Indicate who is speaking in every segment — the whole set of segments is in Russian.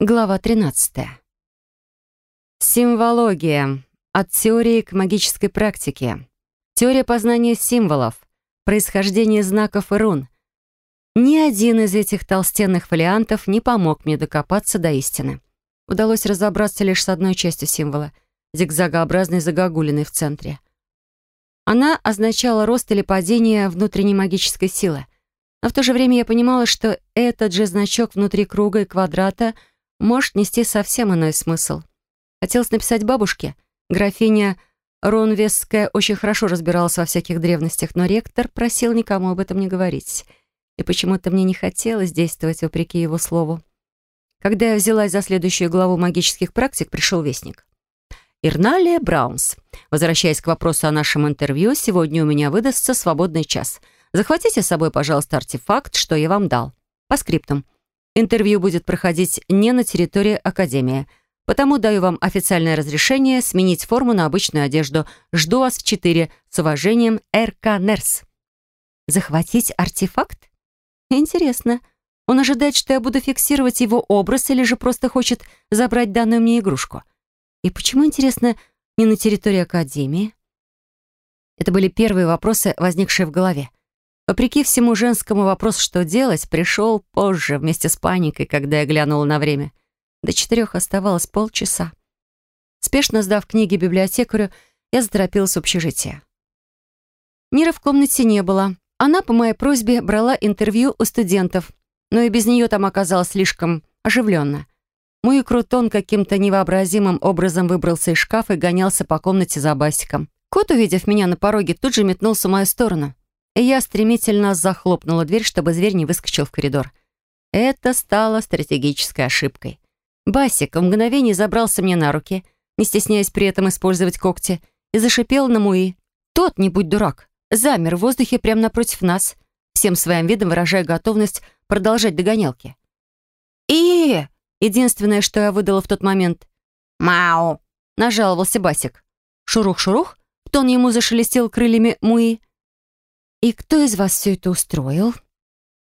Speaker 1: Глава 13. Симвология. От теории к магической практике. Теория познания символов. Происхождение знаков и рун. Ни один из этих толстенных фолиантов не помог мне докопаться до истины. Удалось разобраться лишь с одной частью символа — зигзагообразной загогулиной в центре. Она означала рост или падение внутренней магической силы. Но в то же время я понимала, что этот же значок внутри круга и квадрата — может нести совсем иной смысл. Хотелось написать бабушке. Графиня Ронвесская очень хорошо разбиралась во всяких древностях, но ректор просил никому об этом не говорить. И почему-то мне не хотелось действовать вопреки его слову. Когда я взялась за следующую главу магических практик, пришел вестник. Ирналия Браунс. Возвращаясь к вопросу о нашем интервью, сегодня у меня выдастся свободный час. Захватите с собой, пожалуйста, артефакт, что я вам дал. По скриптам. Интервью будет проходить не на территории Академии, потому даю вам официальное разрешение сменить форму на обычную одежду. Жду вас в четыре. С уважением, РК Нерс. Захватить артефакт? Интересно. Он ожидает, что я буду фиксировать его образ или же просто хочет забрать данную мне игрушку? И почему, интересно, не на территории Академии? Это были первые вопросы, возникшие в голове. Вопреки всему женскому вопрос, что делать, пришел позже, вместе с паникой, когда я глянула на время. До четырех оставалось полчаса. Спешно сдав книги библиотекарю, я заторопилась в общежитие. Нира в комнате не было. Она, по моей просьбе, брала интервью у студентов, но и без нее там оказалось слишком оживленно. Мой крутон каким-то невообразимым образом выбрался из шкафа и гонялся по комнате за басиком. Кот, увидев меня на пороге, тут же метнулся в мою сторону и я стремительно захлопнула дверь, чтобы зверь не выскочил в коридор. Это стало стратегической ошибкой. Басик в мгновение забрался мне на руки, не стесняясь при этом использовать когти, и зашипел на Муи. Тот, не будь дурак, замер в воздухе прямо напротив нас, всем своим видом выражая готовность продолжать догонялки. и Единственное, что я выдала в тот момент. «Мау!» — нажаловался Басик. «Шурух-шурух?» — тон ему зашелестел крыльями Муи. «И кто из вас все это устроил?»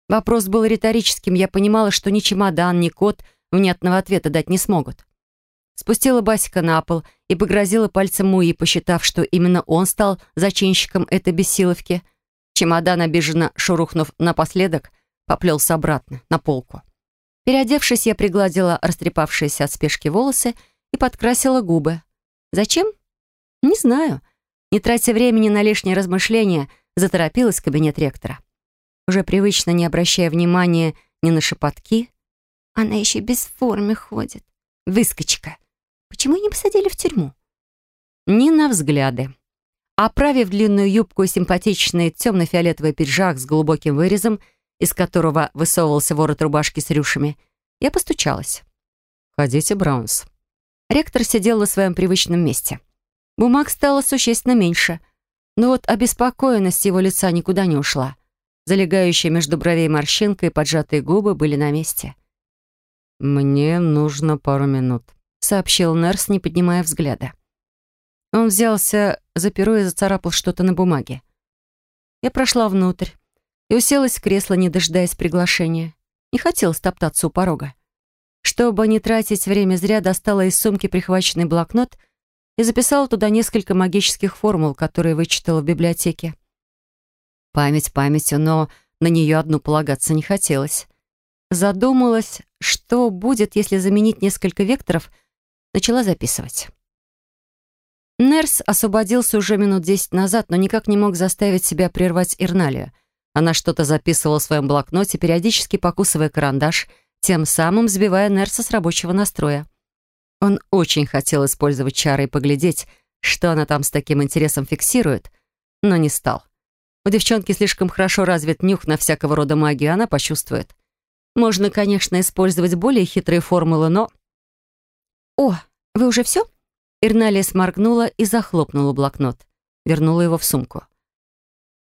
Speaker 1: Вопрос был риторическим. Я понимала, что ни чемодан, ни кот внятного ответа дать не смогут. Спустила Басика на пол и погрозила пальцем Муи, посчитав, что именно он стал зачинщиком этой бессиловки. Чемодан, обиженно шурухнув напоследок, поплелся обратно, на полку. Переодевшись, я пригладила растрепавшиеся от спешки волосы и подкрасила губы. Зачем? Не знаю. Не тратя времени на лишние размышления — заторопилась в кабинет ректора. Уже привычно не обращая внимания ни на шепотки. Она еще без формы ходит. Выскочка. Почему не посадили в тюрьму? Ни на взгляды. Оправив длинную юбку и симпатичный темно-фиолетовый пиджак с глубоким вырезом, из которого высовывался ворот рубашки с рюшами, я постучалась. «Ходите, Браунс». Ректор сидел на своем привычном месте. Бумаг стало существенно меньше — но вот обеспокоенность его лица никуда не ушла. Залегающая между бровей морщинка и поджатые губы были на месте. «Мне нужно пару минут», — сообщил Нерс, не поднимая взгляда. Он взялся за перо и зацарапал что-то на бумаге. Я прошла внутрь и уселась в кресло, не дожидаясь приглашения. Не хотела стоптаться у порога. Чтобы не тратить время зря, достала из сумки прихваченный блокнот — и записала туда несколько магических формул, которые вычитала в библиотеке. Память памятью, но на нее одну полагаться не хотелось. Задумалась, что будет, если заменить несколько векторов, начала записывать. Нерс освободился уже минут десять назад, но никак не мог заставить себя прервать Ирналию. Она что-то записывала в своем блокноте, периодически покусывая карандаш, тем самым сбивая Нерса с рабочего настроя. Он очень хотел использовать чары и поглядеть, что она там с таким интересом фиксирует, но не стал. У девчонки слишком хорошо развит нюх на всякого рода магию, она почувствует. Можно, конечно, использовать более хитрые формулы, но... «О, вы уже все?» Ирналия сморгнула и захлопнула блокнот. Вернула его в сумку.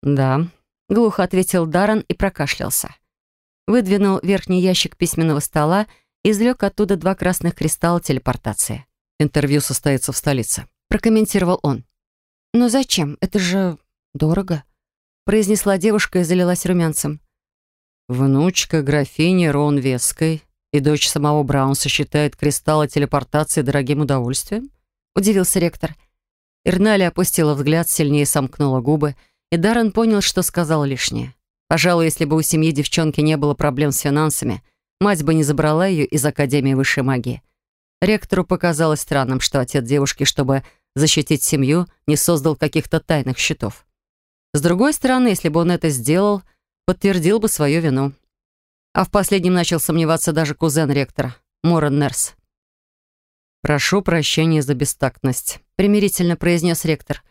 Speaker 1: «Да», — глухо ответил Даррен и прокашлялся. Выдвинул верхний ящик письменного стола извлек оттуда два красных кристалла телепортации. «Интервью состоится в столице», — прокомментировал он. «Но зачем? Это же дорого», — произнесла девушка и залилась румянцем. «Внучка графини Ронвеской
Speaker 2: И дочь самого Браунса считает кристаллы телепортации дорогим удовольствием? Удивился ректор. Ирналия опустила взгляд, сильнее сомкнула губы, и Даррен понял, что сказал лишнее. Пожалуй, если бы у семьи девчонки не было проблем с финансами, мать бы не забрала ее из Академии высшей магии. Ректору показалось странным, что отец девушки, чтобы защитить семью, не создал каких-то тайных счетов. С другой стороны, если бы он это сделал, подтвердил бы свою вину. А в последнем начал сомневаться даже кузен ректора, Моран Нерс. «Прошу прощения за бестактность», — примирительно произнес ректор.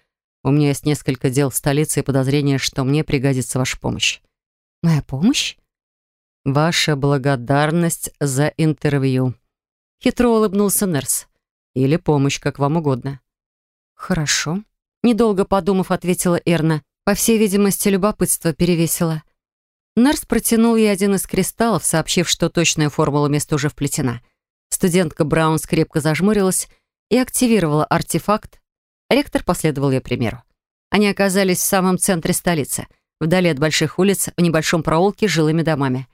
Speaker 2: «У меня есть несколько дел в столице и подозрение, что мне пригодится ваша помощь».
Speaker 1: «Моя помощь?»
Speaker 2: «Ваша благодарность за интервью», — хитро улыбнулся Нерс. «Или помощь, как вам угодно».
Speaker 1: «Хорошо», — недолго подумав, ответила Эрна. По всей видимости, любопытство перевесило. Нерс протянул ей один из кристаллов, сообщив, что точная формула места уже вплетена — Студентка Браунс крепко зажмурилась и активировала артефакт. Ректор последовал ее примеру. Они оказались в самом центре столицы, вдали от больших улиц, в небольшом проулке с жилыми домами.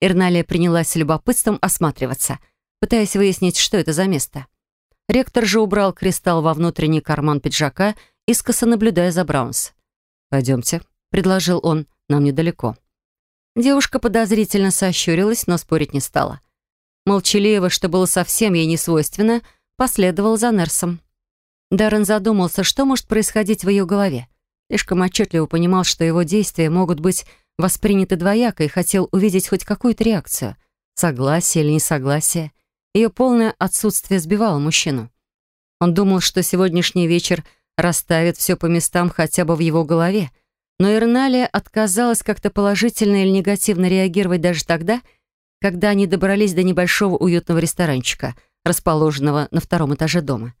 Speaker 1: Ирналия принялась с любопытством осматриваться, пытаясь выяснить, что это за место. Ректор же убрал кристалл во внутренний карман пиджака, искоса наблюдая за Браунс.
Speaker 2: «Пойдемте», — предложил он, — «нам недалеко».
Speaker 1: Девушка подозрительно сощурилась, но спорить не стала молчаливо, что было совсем ей не свойственно, последовал за Нерсом. Даррен задумался, что может происходить в ее голове. Слишком отчетливо понимал, что его действия могут быть восприняты двояко и хотел увидеть хоть какую-то реакцию. Согласие или несогласие. Ее полное отсутствие сбивало мужчину. Он думал, что сегодняшний вечер расставит все по местам хотя бы в его голове, но Ирналия отказалась как-то положительно или негативно реагировать даже тогда, когда они добрались до небольшого уютного ресторанчика, расположенного на втором этаже дома.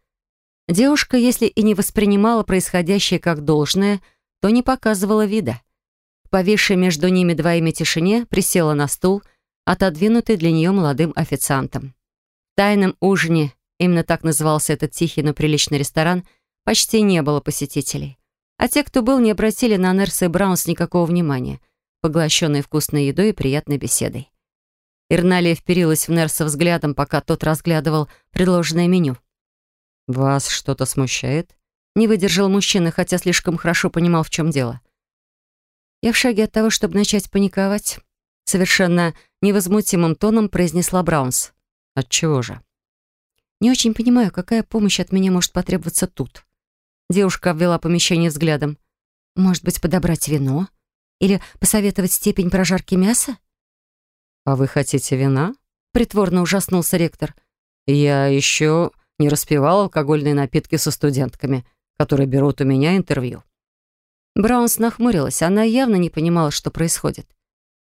Speaker 1: Девушка, если и не воспринимала происходящее как должное, то не показывала вида. Повисшей между ними двоими тишине присела на стул, отодвинутый для нее молодым официантом. В тайном ужине, именно так назывался этот тихий, но приличный ресторан, почти не было посетителей. А те, кто был, не обратили на Нерса и Браунс никакого внимания, поглощенные вкусной едой и приятной беседой. Ирналия вперилась в Нерса взглядом, пока тот разглядывал предложенное меню.
Speaker 2: «Вас что-то смущает?»
Speaker 1: Не выдержал мужчина, хотя слишком хорошо понимал, в чем дело. «Я в шаге от того, чтобы начать паниковать», совершенно невозмутимым тоном произнесла Браунс.
Speaker 2: «Отчего же?»
Speaker 1: «Не очень понимаю, какая помощь от меня может потребоваться тут». Девушка обвела помещение взглядом. «Может быть, подобрать вино? Или посоветовать степень прожарки мяса?»
Speaker 2: «А вы хотите вина?» — притворно ужаснулся ректор. «Я еще не распивал алкогольные напитки со студентками, которые берут у меня интервью».
Speaker 1: Браунс нахмурилась. Она явно не понимала, что происходит.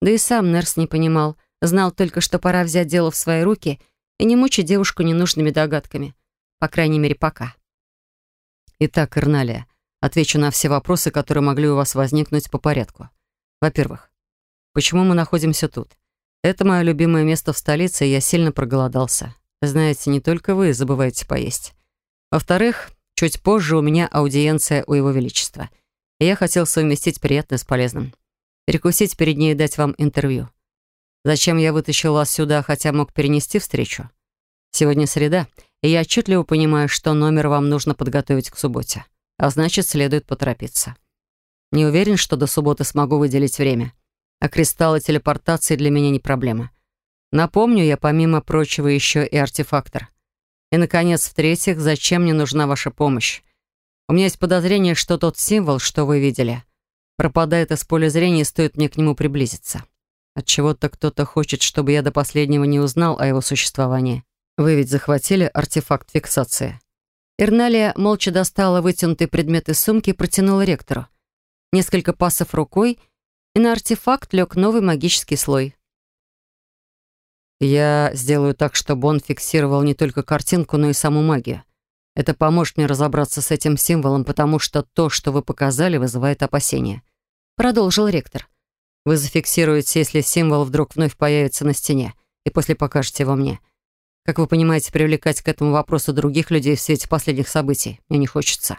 Speaker 1: Да и сам Нерс не понимал. Знал только, что пора взять дело в свои руки и не мучить девушку ненужными догадками. По крайней мере, пока.
Speaker 2: Итак, Эрналия, отвечу на все вопросы, которые могли у вас возникнуть по порядку. Во-первых, почему мы находимся тут? Это мое любимое место в столице, и я сильно проголодался. Знаете, не только вы забываете поесть. Во-вторых, чуть позже у меня аудиенция у Его Величества. И я хотел совместить приятное с полезным. Перекусить перед ней и дать вам интервью. Зачем я вытащил вас сюда, хотя мог перенести встречу? Сегодня среда, и я отчетливо понимаю, что номер вам нужно подготовить к субботе. А значит, следует поторопиться. Не уверен, что до субботы смогу выделить время а кристаллы телепортации для меня не проблема. Напомню, я помимо прочего еще и артефактор. И, наконец, в-третьих, зачем мне нужна ваша помощь? У меня есть подозрение, что тот символ, что вы видели, пропадает из поля зрения, и стоит мне к нему приблизиться. Отчего-то кто-то хочет, чтобы я до последнего не узнал о его существовании. Вы ведь захватили артефакт фиксации.
Speaker 1: Ирналия молча достала вытянутый предмет из сумки и протянула ректору. Несколько пасов рукой — и на артефакт лег новый магический слой.
Speaker 2: «Я сделаю так, чтобы он фиксировал не только картинку, но и саму магию. Это поможет мне разобраться с этим символом, потому что то, что вы показали, вызывает опасения», — продолжил ректор. «Вы зафиксируете, если символ вдруг вновь появится на стене, и после покажете его мне. Как вы понимаете, привлекать к этому вопросу других людей в свете последних событий мне не хочется».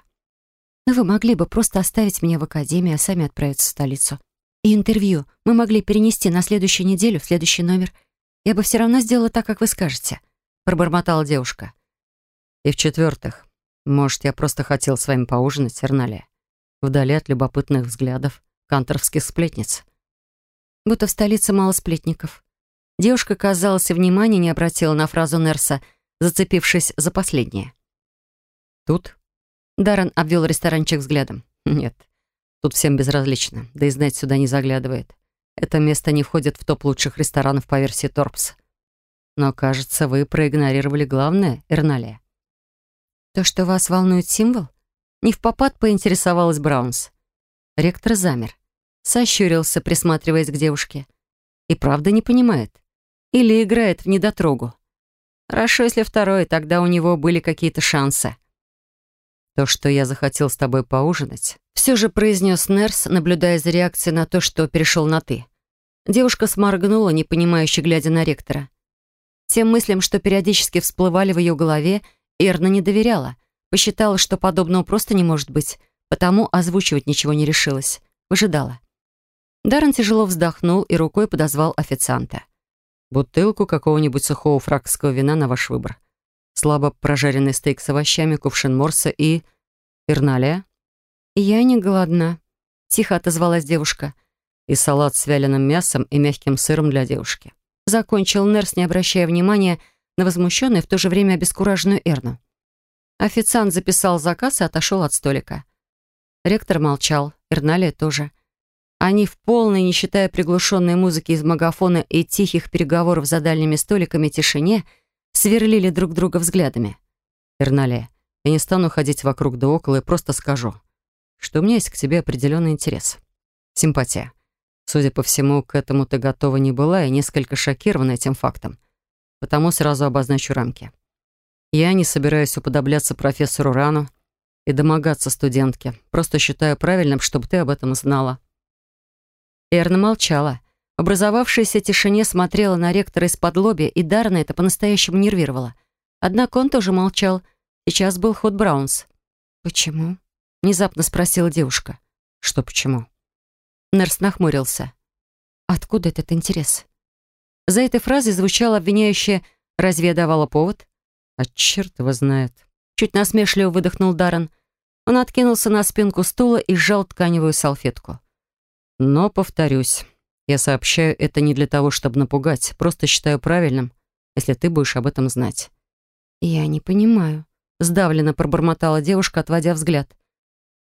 Speaker 1: «Но вы могли бы просто оставить меня в академии, а сами отправиться в столицу», и интервью мы могли перенести на следующую неделю, в следующий номер. я бы все равно сделала так, как вы скажете», — пробормотала девушка.
Speaker 2: «И в-четвертых, может, я просто хотел с вами поужинать, Эрналия, вдали от любопытных взглядов канторовских сплетниц».
Speaker 1: Будто в столице мало сплетников. Девушка, казалось, и внимания не обратила на фразу Нерса, зацепившись за последнее.
Speaker 2: «Тут?»
Speaker 1: Даррен обвел ресторанчик взглядом.
Speaker 2: «Нет, тут всем безразлично, да и знать сюда не заглядывает. Это место не входит в топ лучших ресторанов по версии Торпс. Но, кажется, вы проигнорировали главное, Эрналия».
Speaker 1: «То, что вас волнует символ?» Не в попад поинтересовалась Браунс. Ректор замер, сощурился, присматриваясь к девушке. И правда не понимает. Или играет в недотрогу. Хорошо, если второе, тогда у него были какие-то шансы.
Speaker 2: «То, что я захотел с тобой поужинать»,
Speaker 1: все же произнес Нерс, наблюдая за реакцией на то, что перешел на «ты». Девушка сморгнула, непонимающе глядя на ректора. Тем мыслям, что периодически всплывали в ее голове, Эрна не доверяла. Посчитала, что подобного просто не может быть, потому озвучивать ничего не решилась. Выжидала. Даррен тяжело вздохнул и рукой подозвал официанта.
Speaker 2: Бутылку какого-нибудь сухого франкского вина на ваш выбор. Слабо прожаренный стейк с овощами, кувшин морса и... Ирналия?
Speaker 1: «Я не голодна», — тихо отозвалась девушка.
Speaker 2: И салат с вяленым мясом и мягким сыром для девушки.
Speaker 1: Закончил Нерс, не обращая внимания на возмущенную в то же время обескураженную Эрну. Официант записал заказ и отошел от столика. Ректор молчал, Эрналия тоже. Они в полной, не считая приглушенной музыки из магафона и тихих переговоров за дальними столиками тишине, сверлили друг друга взглядами.
Speaker 2: «Эрналия, я не стану ходить вокруг да около и просто скажу, что у меня есть к тебе определенный интерес. Симпатия. Судя по всему, к этому ты готова не была и несколько шокирована этим фактом. Потому сразу обозначу рамки. Я не собираюсь уподобляться профессору Рану и домогаться студентке. Просто считаю правильным, чтобы ты об этом знала.
Speaker 1: Эрна молчала. В образовавшейся тишине смотрела на ректора из-под лобья, и Дарна это по-настоящему нервировало. Однако он тоже молчал. Сейчас был ход Браунс. «Почему?» — внезапно спросила девушка.
Speaker 2: «Что почему?»
Speaker 1: Нерс нахмурился. «Откуда этот интерес?» За этой фразой звучало обвиняющее «Разве я давала повод?»
Speaker 2: «А черт его знает».
Speaker 1: Чуть насмешливо выдохнул Даррен. Он откинулся на спинку стула и сжал тканевую салфетку.
Speaker 2: Но, повторюсь, я сообщаю это не для того, чтобы напугать, просто считаю правильным, если ты будешь об этом знать».
Speaker 1: «Я не понимаю», — сдавленно пробормотала девушка, отводя взгляд.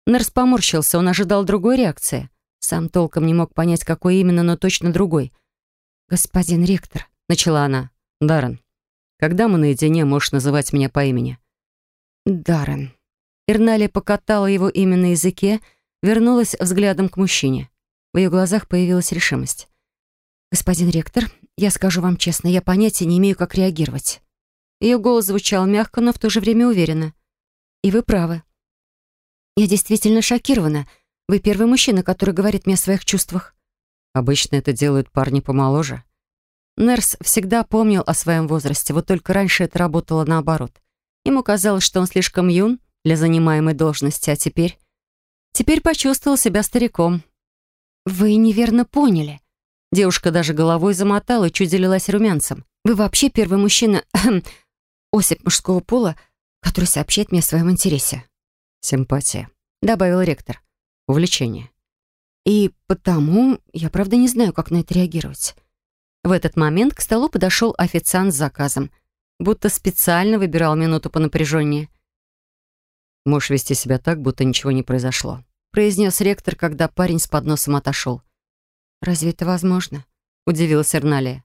Speaker 1: Нерс поморщился, он ожидал другой реакции. Сам толком не мог понять, какой именно, но точно другой. «Господин ректор», — начала она.
Speaker 2: «Даррен, когда мы наедине, можешь называть меня по имени?»
Speaker 1: «Даррен». Ирналия покатала его имя на языке, вернулась взглядом к мужчине. В ее глазах появилась решимость. «Господин ректор, я скажу вам честно, я понятия не имею, как реагировать». Ее голос звучал мягко, но в то же время уверенно. «И вы правы. Я действительно шокирована. Вы первый мужчина, который говорит мне о своих чувствах».
Speaker 2: «Обычно это делают парни помоложе».
Speaker 1: Нерс всегда помнил о своем возрасте, вот только раньше это работало наоборот. Ему казалось, что он слишком юн для занимаемой должности, а теперь... Теперь почувствовал себя стариком. «Вы неверно поняли». Девушка даже головой замотала и чуть залилась румянцем. «Вы вообще первый мужчина, осип мужского пола, который сообщает мне о своем интересе».
Speaker 2: «Симпатия», —
Speaker 1: добавил ректор.
Speaker 2: «Увлечение».
Speaker 1: «И потому я, правда, не знаю, как на это реагировать». В этот момент к столу подошел официант с заказом, будто специально выбирал минуту по напряжению.
Speaker 2: «Можешь вести себя так, будто ничего не произошло»,
Speaker 1: произнес ректор, когда парень с подносом отошел. «Разве это возможно?» — удивилась Эрналия.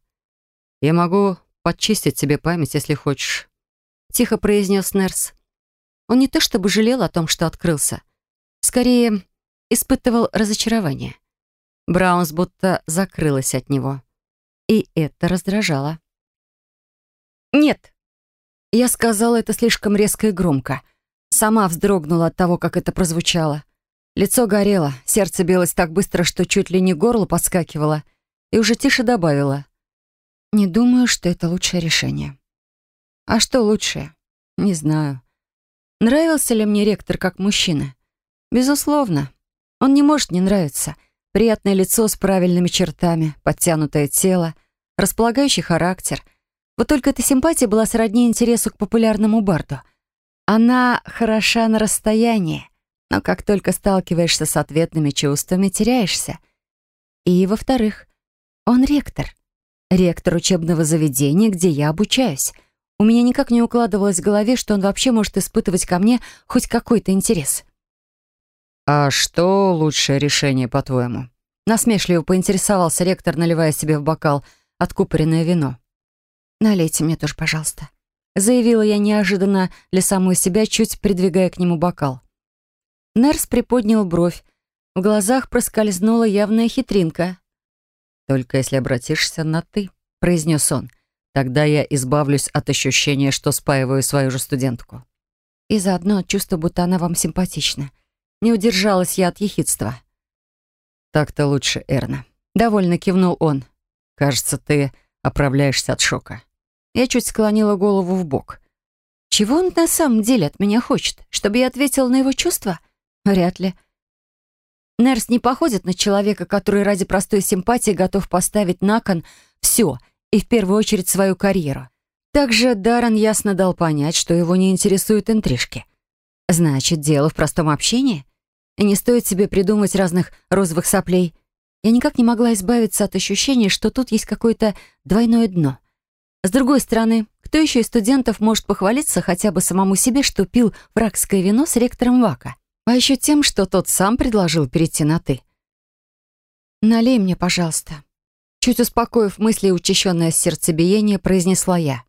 Speaker 2: «Я могу подчистить тебе память, если хочешь», —
Speaker 1: тихо произнес Нерс. Он не то чтобы жалел о том, что открылся. Скорее, испытывал разочарование. Браунс будто закрылась от него. И это раздражало. «Нет!» Я сказала это слишком резко и громко. Сама вздрогнула от того, как это прозвучало. Лицо горело, сердце билось так быстро, что чуть ли не горло подскакивало, и уже тише добавила. «Не думаю, что это лучшее решение». «А что лучшее?» «Не знаю. Нравился ли мне ректор как мужчина?» «Безусловно. Он не может не нравиться. Приятное лицо с правильными чертами, подтянутое тело, располагающий характер. Вот только эта симпатия была сродни интересу к популярному барду. Она хороша на расстоянии, но как только сталкиваешься с ответными чувствами, теряешься. И, во-вторых, он ректор. Ректор учебного заведения, где я обучаюсь. У меня никак не укладывалось в голове, что он вообще может испытывать ко мне хоть какой-то интерес.
Speaker 2: «А что лучшее решение, по-твоему?»
Speaker 1: Насмешливо поинтересовался ректор, наливая себе в бокал откупоренное вино. «Налейте мне тоже, пожалуйста», — заявила я неожиданно для самой себя, чуть придвигая к нему бокал. Нерс приподнял бровь. В глазах проскользнула явная хитринка.
Speaker 2: «Только если обратишься на «ты», — произнес он, «тогда я избавлюсь от ощущения, что спаиваю свою же студентку».
Speaker 1: И заодно чувство, будто она вам симпатична. Не удержалась я от ехидства.
Speaker 2: «Так-то лучше, Эрна», —
Speaker 1: довольно кивнул он.
Speaker 2: «Кажется, ты оправляешься от шока».
Speaker 1: Я чуть склонила голову в бок. Чего он на самом деле от меня хочет? Чтобы я ответила на его чувства? Вряд ли. Нерс не походит на человека, который ради простой симпатии готов поставить на кон все и в первую очередь свою карьеру. Также Даррен ясно дал понять, что его не интересуют интрижки. Значит, дело в простом общении? И не стоит себе придумать разных розовых соплей. Я никак не могла избавиться от ощущения, что тут есть какое-то двойное дно. С другой стороны, кто еще из студентов может похвалиться хотя бы самому себе, что пил врагское вино с ректором Вака? А еще тем, что тот сам предложил перейти на «ты». «Налей мне, пожалуйста». Чуть успокоив мысли и учащенное сердцебиение, произнесла я.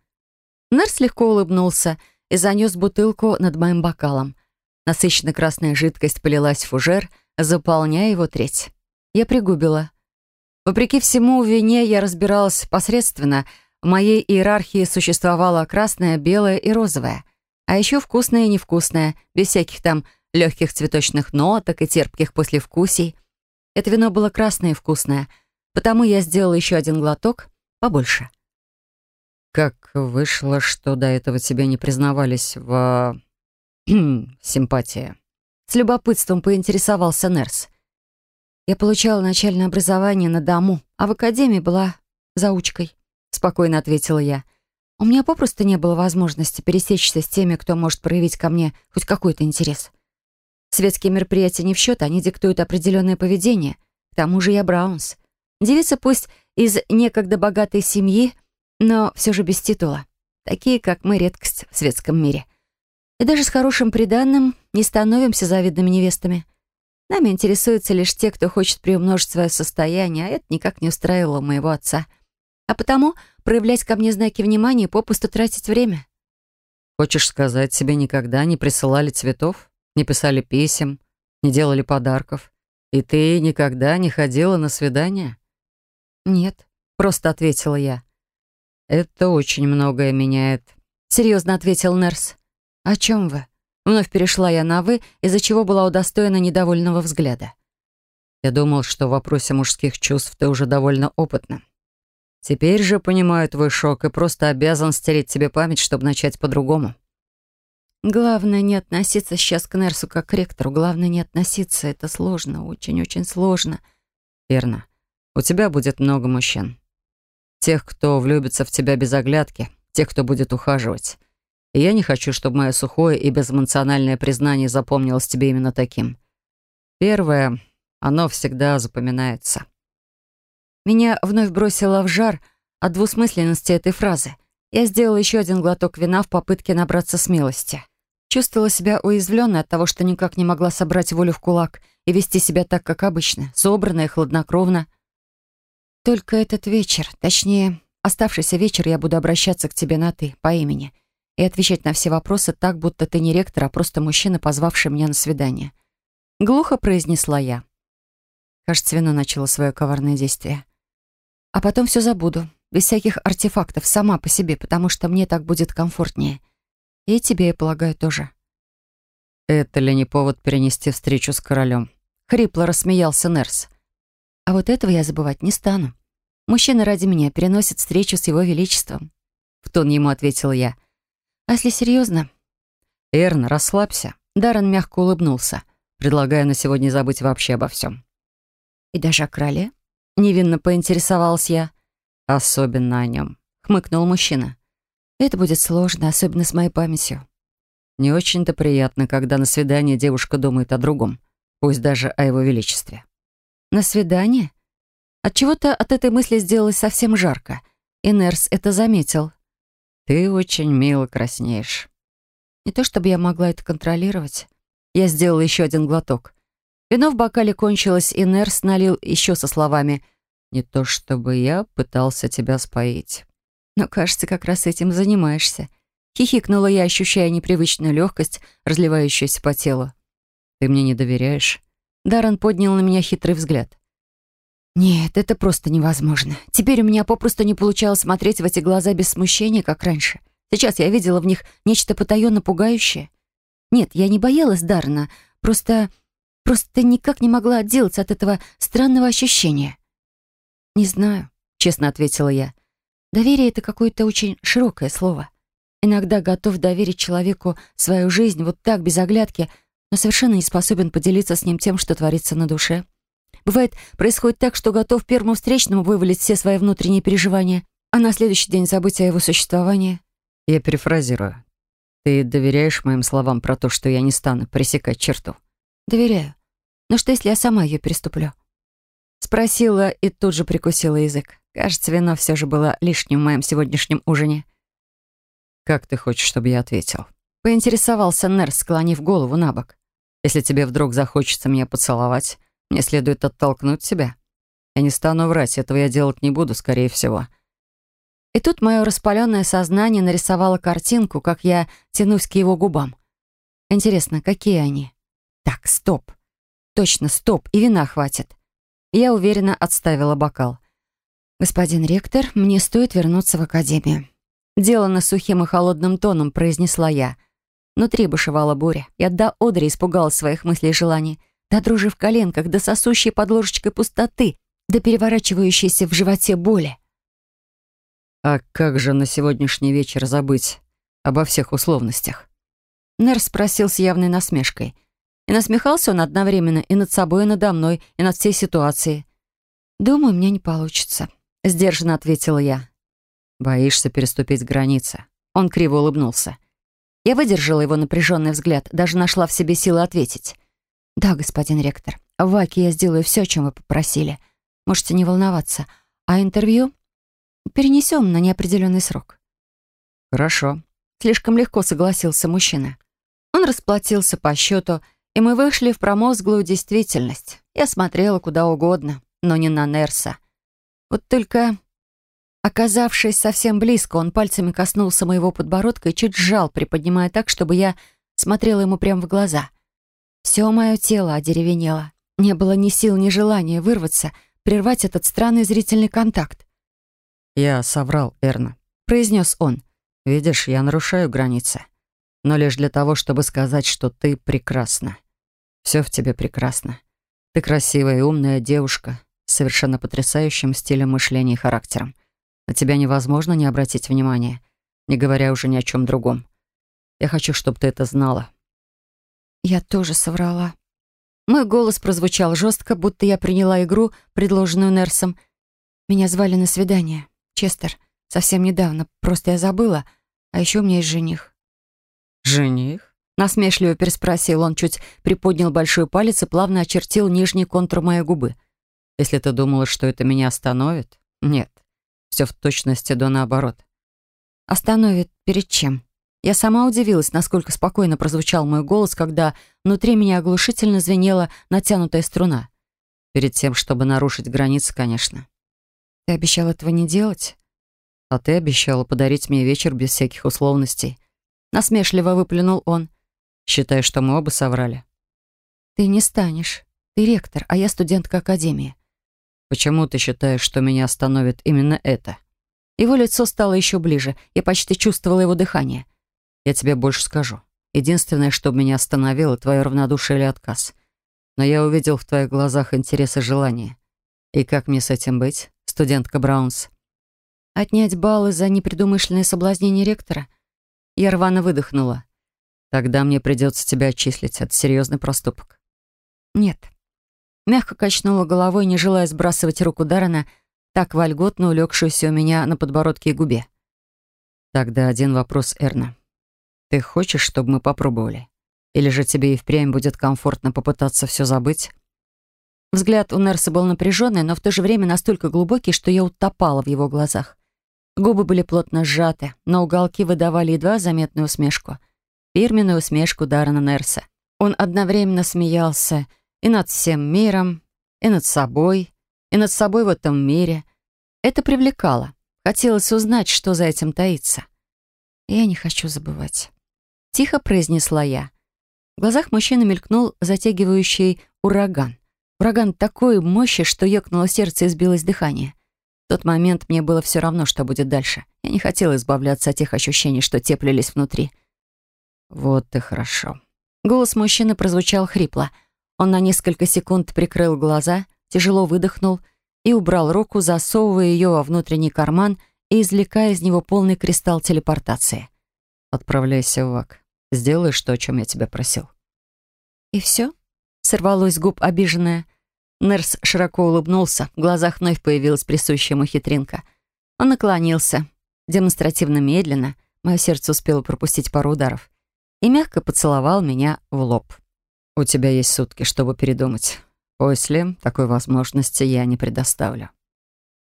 Speaker 1: Нерс легко улыбнулся и занес бутылку над моим бокалом. Насыщенно красная жидкость полилась в фужер, заполняя его треть. Я пригубила. Вопреки всему, в вине я разбиралась посредственно. В моей иерархии существовало красное, белое и розовое. А еще вкусное и невкусное, без всяких там легких цветочных ноток и терпких послевкусий. Это вино было красное и вкусное, потому я сделала еще один глоток, побольше.
Speaker 2: «Как вышло, что до этого тебе не признавались в симпатия.
Speaker 1: С любопытством поинтересовался Нерс. Я получала начальное образование на дому, а в академии была заучкой, спокойно ответила я. У меня попросту не было возможности пересечься с теми, кто может проявить ко мне хоть какой-то интерес. Светские мероприятия не в счет, они диктуют определенное поведение. К тому же я Браунс. Девица пусть из некогда богатой семьи, но все же без титула. Такие, как мы, редкость в светском мире — и даже с хорошим приданным не становимся завидными невестами. Нами интересуются лишь те, кто хочет приумножить свое состояние, а это никак не устраивало моего отца. А потому проявлять ко мне знаки внимания и попусту тратить время.
Speaker 2: Хочешь сказать, себе никогда не присылали цветов, не писали писем, не делали подарков? И ты никогда не ходила на свидания?
Speaker 1: Нет, просто ответила я.
Speaker 2: Это очень многое меняет.
Speaker 1: Серьезно ответил Нерс. «О чем вы?» Вновь перешла я на «вы», из-за чего была удостоена недовольного взгляда.
Speaker 2: «Я думал, что в вопросе мужских чувств ты уже довольно опытна. Теперь же понимаю твой шок и просто обязан стереть тебе память, чтобы начать по-другому».
Speaker 1: «Главное не относиться сейчас к Нерсу как к ректору. Главное не относиться. Это сложно, очень-очень сложно».
Speaker 2: «Верно. У тебя будет много мужчин. Тех, кто влюбится в тебя без оглядки, тех, кто будет ухаживать. И я не хочу, чтобы мое сухое и безэмоциональное признание запомнилось тебе именно таким. Первое, оно всегда запоминается.
Speaker 1: Меня вновь бросило в жар от двусмысленности этой фразы. Я сделала еще один глоток вина в попытке набраться смелости. Чувствовала себя уязвленной от того, что никак не могла собрать волю в кулак и вести себя так, как обычно, собранно и хладнокровно. Только этот вечер, точнее, оставшийся вечер, я буду обращаться к тебе на «ты» по имени — и отвечать на все вопросы так, будто ты не ректор, а просто мужчина, позвавший меня на свидание. Глухо произнесла я. Кажется, вино начало свое коварное действие. А потом все забуду, без всяких артефактов, сама по себе, потому что мне так будет комфортнее. И тебе, я полагаю, тоже.
Speaker 2: Это ли не повод перенести встречу с королем?
Speaker 1: Хрипло рассмеялся Нерс. А вот этого я забывать не стану. Мужчина ради меня переносит встречу с его величеством. В тон ему ответил я — а если серьезно?
Speaker 2: Эрн, расслабься.
Speaker 1: Даррен мягко улыбнулся.
Speaker 2: Предлагаю на сегодня забыть вообще обо всем.
Speaker 1: И даже о короле? Невинно поинтересовалась я.
Speaker 2: особенно о нем», — хмыкнул мужчина.
Speaker 1: «Это будет сложно, особенно с моей памятью».
Speaker 2: Не очень-то приятно, когда на свидании девушка думает о другом, пусть даже о его величестве.
Speaker 1: «На свидание?» Отчего-то от этой мысли сделалось совсем жарко, и Нерс это заметил.
Speaker 2: «Ты очень мило краснеешь».
Speaker 1: Не то чтобы я могла это контролировать. Я сделала еще один глоток. Вино в бокале кончилось, и Нерс налил еще со словами
Speaker 2: «Не то чтобы я пытался тебя споить».
Speaker 1: «Но, кажется, как раз этим занимаешься». Хихикнула я, ощущая непривычную легкость, разливающуюся по телу.
Speaker 2: «Ты мне не доверяешь?»
Speaker 1: Даррен поднял на меня хитрый взгляд. «Нет, это просто невозможно. Теперь у меня попросту не получалось смотреть в эти глаза без смущения, как раньше. Сейчас я видела в них нечто потаенно пугающее. Нет, я не боялась Дарна, просто... просто никак не могла отделаться от этого странного ощущения. «Не знаю», — честно ответила я. «Доверие — это какое-то очень широкое слово. Иногда готов доверить человеку свою жизнь вот так, без оглядки, но совершенно не способен поделиться с ним тем, что творится на душе. Бывает, происходит так, что готов первому встречному вывалить все свои внутренние переживания, а на следующий день забыть о его существовании.
Speaker 2: Я перефразирую. Ты доверяешь моим словам про то, что я не стану пресекать черту?
Speaker 1: Доверяю. Но что, если я сама ее переступлю? Спросила и тут же прикусила язык. Кажется, вино все же было лишним в моем сегодняшнем ужине.
Speaker 2: «Как ты хочешь, чтобы я ответил?»
Speaker 1: Поинтересовался Нерс, склонив голову на бок.
Speaker 2: «Если тебе вдруг захочется меня поцеловать, мне следует оттолкнуть тебя. Я не стану врать, этого я делать не буду, скорее всего.
Speaker 1: И тут мое распаленное сознание нарисовало картинку, как я тянусь к его губам. Интересно, какие они? Так, стоп. Точно, стоп, и вина хватит. Я уверенно отставила бокал. «Господин ректор, мне стоит вернуться в академию». Делано сухим и холодным тоном произнесла я. Внутри бушевала буря. Я до одри испугалась своих мыслей и желаний. До дрожи в коленках, до сосущей под ложечкой пустоты, до переворачивающейся в животе боли.
Speaker 2: «А как же на сегодняшний вечер забыть обо всех условностях?»
Speaker 1: Нер спросил с явной насмешкой. И насмехался он одновременно и над собой, и надо мной, и над всей ситуацией. «Думаю, мне не получится», — сдержанно ответила я.
Speaker 2: «Боишься переступить границы?» Он криво улыбнулся.
Speaker 1: Я выдержала его напряженный взгляд, даже нашла в себе силы ответить. «Да, господин ректор, в Аке я сделаю все, о чем вы попросили. Можете не волноваться. А интервью? Перенесем на неопределенный срок».
Speaker 2: «Хорошо».
Speaker 1: Слишком легко согласился мужчина. Он расплатился по счету, и мы вышли в промозглую действительность. Я смотрела куда угодно, но не на Нерса. Вот только, оказавшись совсем близко, он пальцами коснулся моего подбородка и чуть сжал, приподнимая так, чтобы я смотрела ему прямо в глаза. Все мое тело одеревенело. Не было ни сил, ни желания вырваться, прервать этот странный зрительный контакт.
Speaker 2: «Я соврал, Эрна», —
Speaker 1: произнес он.
Speaker 2: «Видишь, я нарушаю границы. Но лишь для того, чтобы сказать, что ты прекрасна. Все в тебе прекрасно. Ты красивая и умная девушка с совершенно потрясающим стилем мышления и характером. На тебя невозможно не обратить внимания, не говоря уже ни о чем другом. Я хочу, чтобы ты это знала».
Speaker 1: Я тоже соврала. Мой голос прозвучал жестко, будто я приняла игру, предложенную Нерсом. Меня звали на свидание. Честер, совсем недавно, просто я забыла. А еще у меня есть жених».
Speaker 2: «Жених?»
Speaker 1: Насмешливо переспросил он, чуть приподнял большой палец и плавно очертил нижний контур моей губы.
Speaker 2: «Если ты думала, что это меня остановит? Нет. Все в точности до наоборот».
Speaker 1: «Остановит перед чем?» Я сама удивилась, насколько спокойно прозвучал мой голос, когда внутри меня оглушительно звенела натянутая струна.
Speaker 2: Перед тем, чтобы нарушить границы, конечно.
Speaker 1: Ты обещал этого не делать?
Speaker 2: А ты обещала подарить мне вечер без всяких условностей.
Speaker 1: Насмешливо выплюнул он.
Speaker 2: Считай, что мы оба соврали.
Speaker 1: Ты не станешь. Ты ректор, а я студентка академии.
Speaker 2: Почему ты считаешь, что меня остановит именно это?
Speaker 1: Его лицо стало еще ближе. Я почти чувствовала его дыхание.
Speaker 2: Я тебе больше скажу. Единственное, что меня остановило, твое равнодушие или отказ. Но я увидел в твоих глазах интерес и желание. И как мне с этим быть? студентка Браунс.
Speaker 1: Отнять баллы за непредумышленное соблазнение ректора? Я рвано выдохнула.
Speaker 2: Тогда мне придется тебя отчислить. Это серьезный проступок.
Speaker 1: Нет. Мягко качнула головой, не желая сбрасывать руку Даррена, так вольготно улегшуюся у меня на подбородке и губе.
Speaker 2: «Тогда один вопрос, Эрна. Ты хочешь, чтобы мы попробовали? Или же тебе и впрямь будет комфортно попытаться все забыть?»
Speaker 1: Взгляд у Нерса был напряженный, но в то же время настолько глубокий, что я утопала в его глазах. Губы были плотно сжаты, но уголки выдавали едва заметную усмешку. Фирменную усмешку Даррена Нерса. Он одновременно смеялся и над всем миром, и над собой, и над собой в этом мире. Это привлекало. Хотелось узнать, что за этим таится. «Я не хочу забывать», — тихо произнесла я. В глазах мужчины мелькнул затягивающий ураган. Ураган такой мощи, что ёкнуло сердце и сбилось дыхание. В тот момент мне было все равно, что будет дальше. Я не хотела избавляться от тех ощущений, что теплились внутри.
Speaker 2: «Вот и хорошо».
Speaker 1: Голос мужчины прозвучал хрипло. Он на несколько секунд прикрыл глаза, тяжело выдохнул и убрал руку, засовывая ее во внутренний карман и извлекая из него полный кристалл телепортации.
Speaker 2: «Отправляйся в ВАК. Сделаешь то, о чем я тебя просил».
Speaker 1: «И все?» — сорвалось с губ обиженная. Нерс широко улыбнулся, в глазах вновь появилась присущая ему хитринка. Он наклонился, демонстративно медленно, мое сердце успело пропустить пару ударов, и мягко поцеловал меня в лоб.
Speaker 2: «У тебя есть сутки, чтобы передумать. После такой возможности я не предоставлю».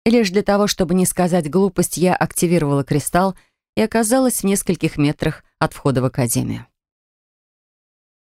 Speaker 1: И лишь для того, чтобы не сказать глупость, я активировала кристалл и оказалась в нескольких метрах от входа в академию.